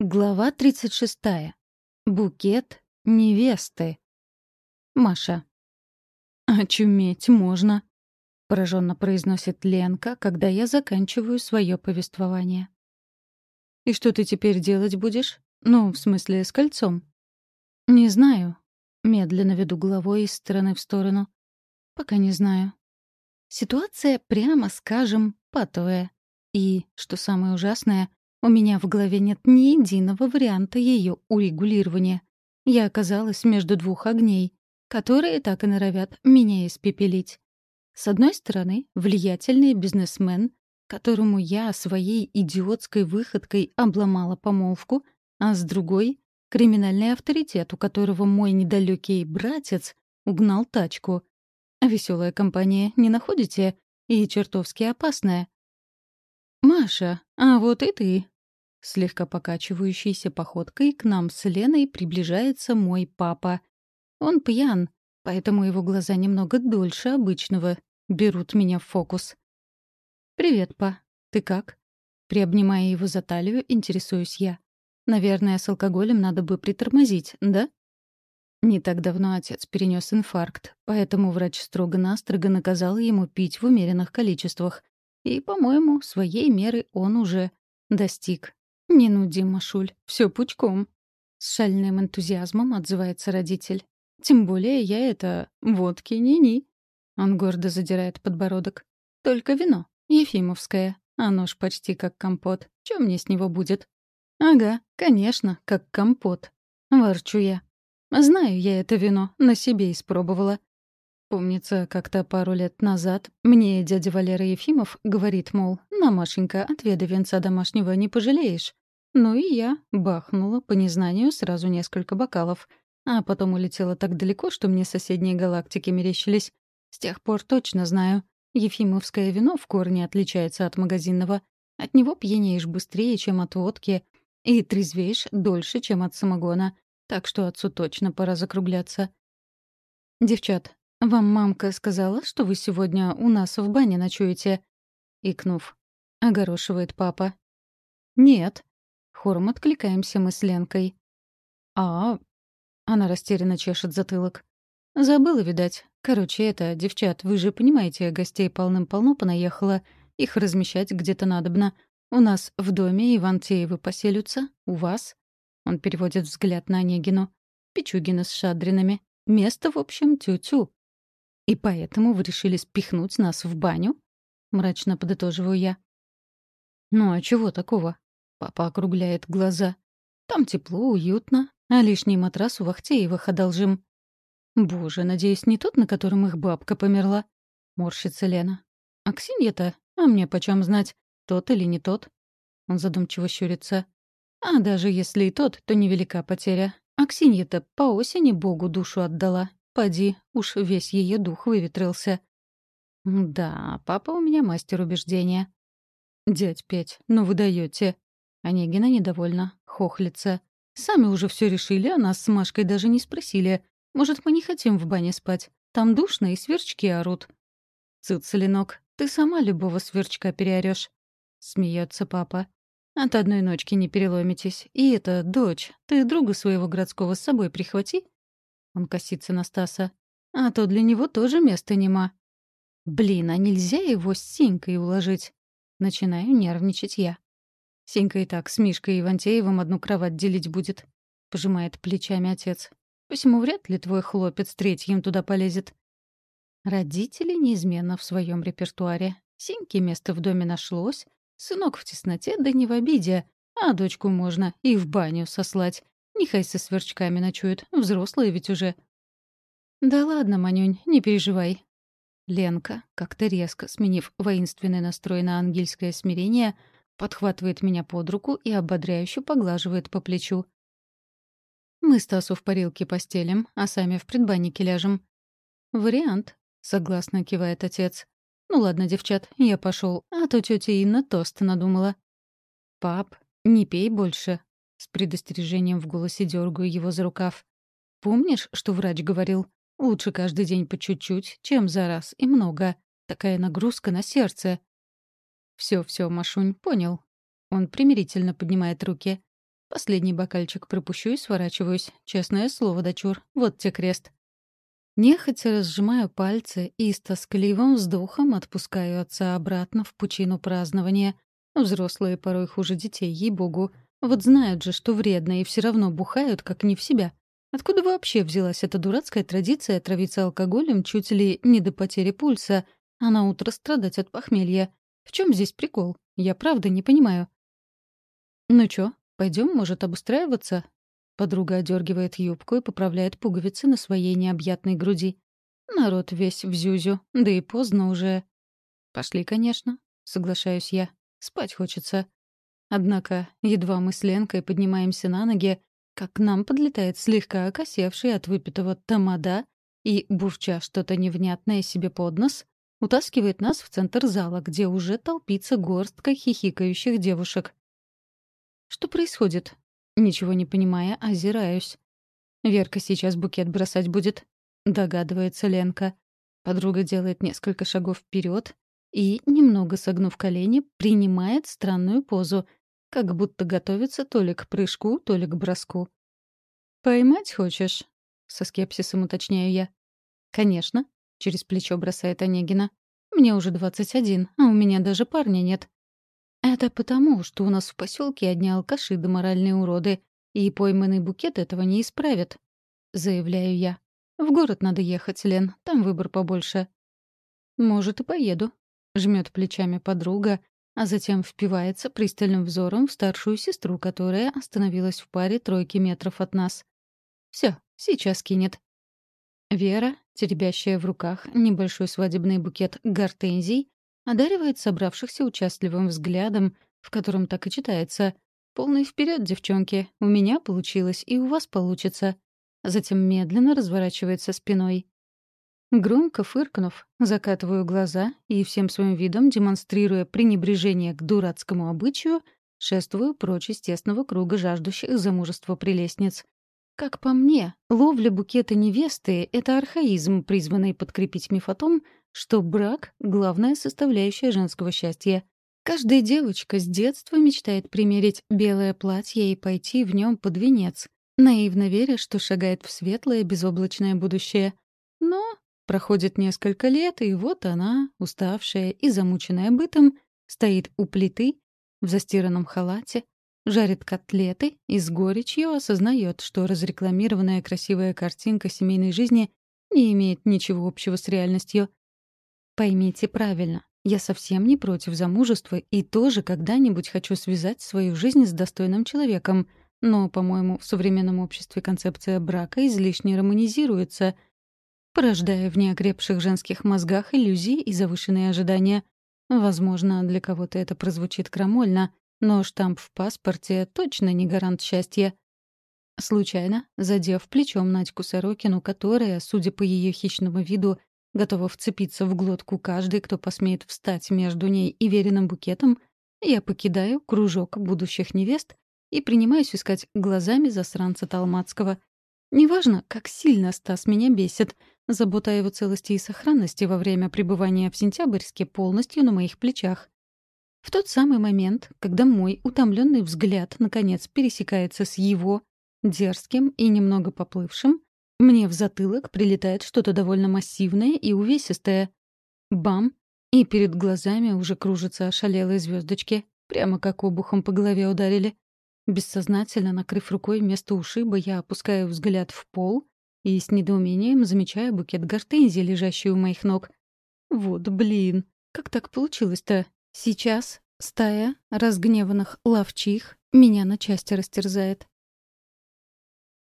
Глава 36. Букет невесты. Маша. «Очуметь можно», — пораженно произносит Ленка, когда я заканчиваю свое повествование. «И что ты теперь делать будешь? Ну, в смысле, с кольцом?» «Не знаю». Медленно веду головой из стороны в сторону. «Пока не знаю». Ситуация, прямо скажем, патовая. И, что самое ужасное — у меня в голове нет ни единого варианта ее урегулирования. Я оказалась между двух огней, которые так и норовят меня испепелить. С одной стороны, влиятельный бизнесмен, которому я своей идиотской выходкой обломала помолвку, а с другой — криминальный авторитет, у которого мой недалекий братец угнал тачку. Веселая компания, не находите? И чертовски опасная. «Маша, а вот и ты». Слегка покачивающейся походкой к нам с Леной приближается мой папа. Он пьян, поэтому его глаза немного дольше обычного берут меня в фокус. «Привет, па. Ты как?» Приобнимая его за талию, интересуюсь я. «Наверное, с алкоголем надо бы притормозить, да?» Не так давно отец перенес инфаркт, поэтому врач строго-настрого наказал ему пить в умеренных количествах. И, по-моему, своей меры он уже достиг. «Не нуди, Машуль, все пучком». С шальным энтузиазмом отзывается родитель. «Тем более я это... водки ни-ни». Он гордо задирает подбородок. «Только вино. Ефимовское. Оно ж почти как компот. Чем мне с него будет?» «Ага, конечно, как компот». Ворчу я. Знаю я это вино, на себе испробовала. Помнится, как-то пару лет назад мне дядя Валера Ефимов говорит, мол, «На, Машенька, отведай венца домашнего, не пожалеешь». Ну и я бахнула по незнанию сразу несколько бокалов, а потом улетела так далеко, что мне соседние галактики мерещились. С тех пор точно знаю, Ефимовское вино в корне отличается от магазинного. От него пьянеешь быстрее, чем от водки, и трезвеешь дольше, чем от самогона. Так что отцу точно пора закругляться. «Девчат, вам мамка сказала, что вы сегодня у нас в бане ночуете?» Икнув. Огорошивает папа. «Нет». Хором откликаемся мы с Ленкой. «А...» Она растерянно чешет затылок. «Забыла, видать. Короче, это, девчат, вы же понимаете, гостей полным-полно понаехало. Их размещать где-то надобно. У нас в доме Ивантеевы поселятся. У вас?» Он переводит взгляд на Онегину. «Пичугина с шадринами. Место, в общем, тю-тю. «И поэтому вы решили спихнуть нас в баню?» — мрачно подытоживаю я. «Ну а чего такого?» — папа округляет глаза. «Там тепло, уютно, а лишний матрас у Вахтеевых одолжим». «Боже, надеюсь, не тот, на котором их бабка померла?» — морщится Лена. «А Ксинья-то? А мне почем знать, тот или не тот?» Он задумчиво щурится. «А даже если и тот, то невелика потеря. А Ксинья-то по осени Богу душу отдала, Поди, уж весь ее дух выветрился. Да, папа у меня мастер убеждения. Дядь Петь, ну вы даете. Онегина недовольна, хохлится. Сами уже все решили, а нас с Машкой даже не спросили. Может, мы не хотим в бане спать? Там душно и сверчки орут. Цыц, Ленок, ты сама любого сверчка переорешь. Смеется папа. От одной ночки не переломитесь. И это, дочь, ты друга своего городского с собой прихвати, он косится на Стаса. «А то для него тоже места нема». «Блин, а нельзя его с Синькой уложить?» Начинаю нервничать я. «Синька и так с Мишкой Ивантеевым одну кровать делить будет», — пожимает плечами отец. «Посему вряд ли твой хлопец третьим туда полезет». Родители неизменно в своем репертуаре. Синьке место в доме нашлось, сынок в тесноте, да не в обиде, а дочку можно и в баню сослать. Нехай со сверчками ночует, взрослые ведь уже. Да ладно, Манюнь, не переживай. Ленка, как-то резко сменив воинственный настрой на ангельское смирение, подхватывает меня под руку и ободряюще поглаживает по плечу. Мы Стасу в парилке постелим, а сами в предбаннике ляжем. Вариант, согласно кивает отец. Ну ладно, девчат, я пошел, а то тетя Инна тост надумала. Пап, не пей больше, с предостережением в голосе дергаю его за рукав. «Помнишь, что врач говорил? Лучше каждый день по чуть-чуть, чем за раз и много. Такая нагрузка на сердце». «Все, все, Машунь, понял». Он примирительно поднимает руки. Последний бокальчик пропущу и сворачиваюсь. Честное слово, дочур. Вот те крест. Нехотя разжимаю пальцы и с тоскливым вздохом отпускаю отца обратно в пучину празднования. Взрослые порой хуже детей, ей-богу. Вот знают же, что вредно, и все равно бухают, как не в себя. Откуда вообще взялась эта дурацкая традиция травиться алкоголем чуть ли не до потери пульса, а на утро страдать от похмелья? В чем здесь прикол? Я правда не понимаю. «Ну чё, пойдем, может, обустраиваться?» Подруга одергивает юбку и поправляет пуговицы на своей необъятной груди. Народ весь в зюзю, да и поздно уже. «Пошли, конечно», — соглашаюсь я. «Спать хочется». Однако, едва мы с Ленкой поднимаемся на ноги, как к нам подлетает слегка окосевший от выпитого тамада и, бурча что-то невнятное себе под нос, утаскивает нас в центр зала, где уже толпится горстка хихикающих девушек. Что происходит? Ничего не понимая, озираюсь. Верка сейчас букет бросать будет, догадывается Ленка. Подруга делает несколько шагов вперед и, немного согнув колени, принимает странную позу, как будто готовится то ли к прыжку, то ли к броску. «Поймать хочешь?» — со скепсисом уточняю я. «Конечно», — через плечо бросает Онегина. «Мне уже двадцать один, а у меня даже парня нет. Это потому, что у нас в поселке одни алкаши да моральные уроды, и пойманный букет этого не исправит. Заявляю я. В город надо ехать, Лен, там выбор побольше. Может, и поеду. Жмет плечами подруга, а затем впивается пристальным взором в старшую сестру, которая остановилась в паре тройки метров от нас. Все, сейчас кинет. Вера, теребящая в руках небольшой свадебный букет гортензий, одаривает собравшихся участливым взглядом, в котором так и читается «Полный вперед, девчонки! У меня получилось, и у вас получится!» Затем медленно разворачивается спиной. Громко фыркнув, закатываю глаза и всем своим видом, демонстрируя пренебрежение к дурацкому обычаю, шествую прочь из тесного круга жаждущих замужества прелестниц. Как по мне, ловля букета невесты — это архаизм, призванный подкрепить миф о том, что брак — главная составляющая женского счастья. Каждая девочка с детства мечтает примерить белое платье и пойти в нем под венец, наивно веря, что шагает в светлое безоблачное будущее. Проходит несколько лет, и вот она, уставшая и замученная бытом, стоит у плиты в застиранном халате, жарит котлеты и с горечью осознает, что разрекламированная красивая картинка семейной жизни не имеет ничего общего с реальностью. Поймите правильно, я совсем не против замужества и тоже когда-нибудь хочу связать свою жизнь с достойным человеком. Но, по-моему, в современном обществе концепция брака излишне романизируется, порождая в неокрепших женских мозгах иллюзии и завышенные ожидания. Возможно, для кого-то это прозвучит крамольно, но штамп в паспорте точно не гарант счастья. Случайно, задев плечом Надьку Сорокину, которая, судя по ее хищному виду, готова вцепиться в глотку каждый, кто посмеет встать между ней и веренным букетом, я покидаю кружок будущих невест и принимаюсь искать глазами засранца Талмацкого. Неважно, как сильно Стас меня бесит, забота о его целости и сохранности во время пребывания в Сентябрьске полностью на моих плечах. В тот самый момент, когда мой утомленный взгляд наконец пересекается с его, дерзким и немного поплывшим, мне в затылок прилетает что-то довольно массивное и увесистое. Бам! И перед глазами уже кружатся ошалелые звездочки, прямо как обухом по голове ударили. Бессознательно накрыв рукой место ушиба, я опускаю взгляд в пол и с недоумением замечаю букет гортензии, лежащий у моих ног. Вот блин, как так получилось-то? Сейчас стая разгневанных ловчих меня на части растерзает.